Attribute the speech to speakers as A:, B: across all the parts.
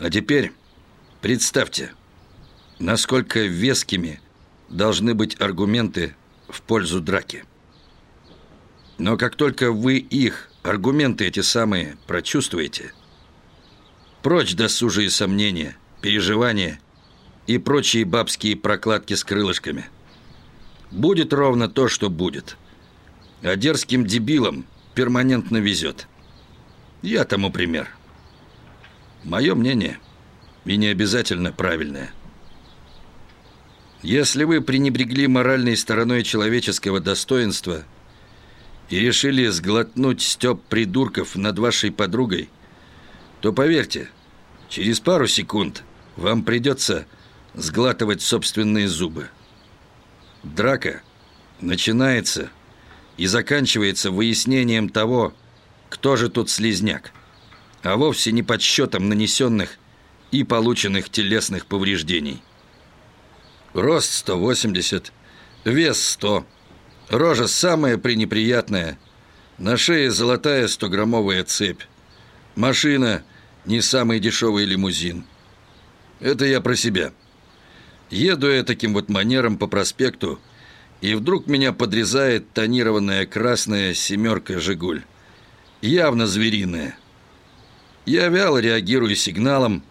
A: А теперь представьте, насколько вескими должны быть аргументы в пользу драки. Но как только вы их, аргументы эти самые, прочувствуете, прочь досужие сомнения, переживания и прочие бабские прокладки с крылышками. Будет ровно то, что будет. А дерзким дебилам перманентно везет. Я тому пример. Мое мнение, и не обязательно правильное. Если вы пренебрегли моральной стороной человеческого достоинства и решили сглотнуть стёб придурков над вашей подругой, то поверьте, через пару секунд вам придется сглатывать собственные зубы. Драка начинается и заканчивается выяснением того, кто же тут слезняк, а вовсе не подсчетом нанесенных и полученных телесных повреждений. Рост 180, вес 100, рожа самая пренеприятная, на шее золотая 100-граммовая цепь, машина не самый дешевый лимузин. Это я про себя. Еду я таким вот манером по проспекту, и вдруг меня подрезает тонированная красная семерка «Жигуль». Явно звериная. Я вяло реагирую сигналом,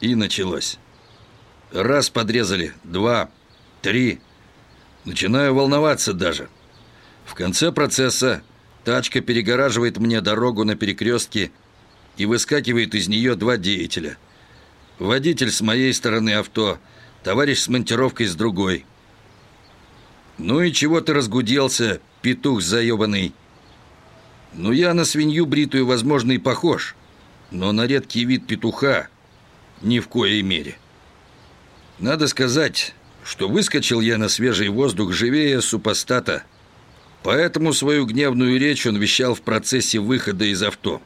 A: и началось. Раз подрезали, два, три. Начинаю волноваться даже. В конце процесса тачка перегораживает мне дорогу на перекрестке и выскакивает из нее два деятеля. Водитель с моей стороны авто, товарищ с монтировкой с другой. «Ну и чего ты разгуделся, петух заебанный?» «Ну я на свинью бритую, возможно, и похож, но на редкий вид петуха ни в коей мере». Надо сказать, что выскочил я на свежий воздух живее супостата. Поэтому свою гневную речь он вещал в процессе выхода из авто.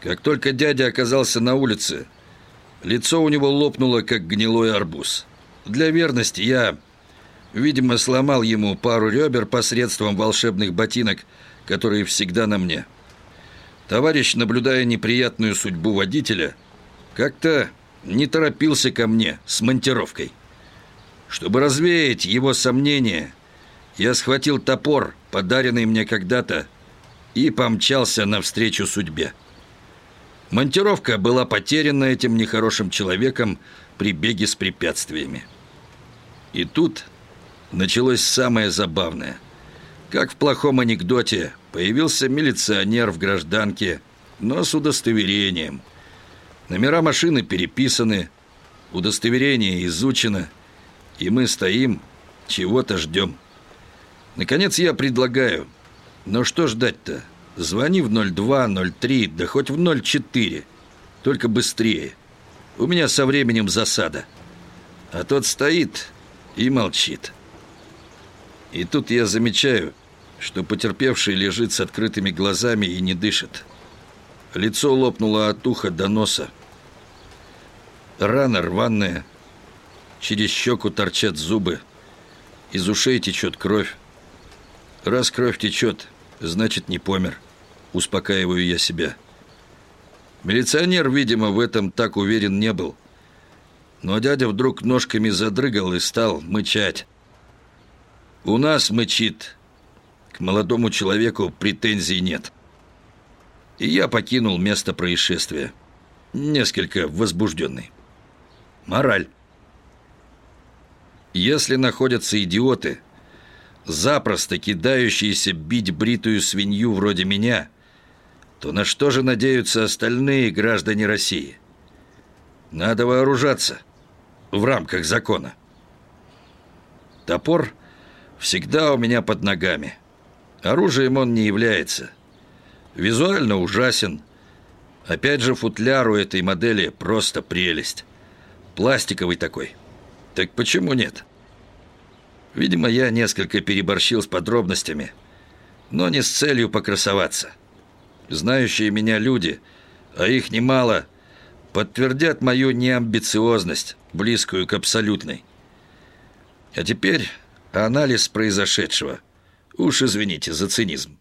A: Как только дядя оказался на улице, лицо у него лопнуло, как гнилой арбуз. Для верности я, видимо, сломал ему пару ребер посредством волшебных ботинок, которые всегда на мне. Товарищ, наблюдая неприятную судьбу водителя, как-то не торопился ко мне с монтировкой. Чтобы развеять его сомнения, я схватил топор, подаренный мне когда-то, и помчался навстречу судьбе. Монтировка была потеряна этим нехорошим человеком при беге с препятствиями. И тут началось самое забавное. Как в плохом анекдоте, появился милиционер в гражданке, но с удостоверением – Номера машины переписаны, удостоверение изучено, и мы стоим, чего-то ждем. Наконец я предлагаю, но что ждать-то? Звони в 02, 03, да хоть в 04, только быстрее. У меня со временем засада. А тот стоит и молчит. И тут я замечаю, что потерпевший лежит с открытыми глазами и не дышит. Лицо лопнуло от уха до носа. Рана рваная, через щеку торчат зубы, из ушей течет кровь. Раз кровь течет, значит, не помер. Успокаиваю я себя. Милиционер, видимо, в этом так уверен не был. Но дядя вдруг ножками задрыгал и стал мычать. «У нас мычит. К молодому человеку претензий нет». И я покинул место происшествия, несколько возбужденный. Мораль. Если находятся идиоты, запросто кидающиеся бить бритую свинью вроде меня, то на что же надеются остальные граждане России? Надо вооружаться в рамках закона. Топор всегда у меня под ногами. Оружием он не является. Визуально ужасен. Опять же, футляр у этой модели просто прелесть. Пластиковый такой. Так почему нет? Видимо, я несколько переборщил с подробностями, но не с целью покрасоваться. Знающие меня люди, а их немало, подтвердят мою неамбициозность, близкую к абсолютной. А теперь анализ произошедшего. Уж извините за цинизм.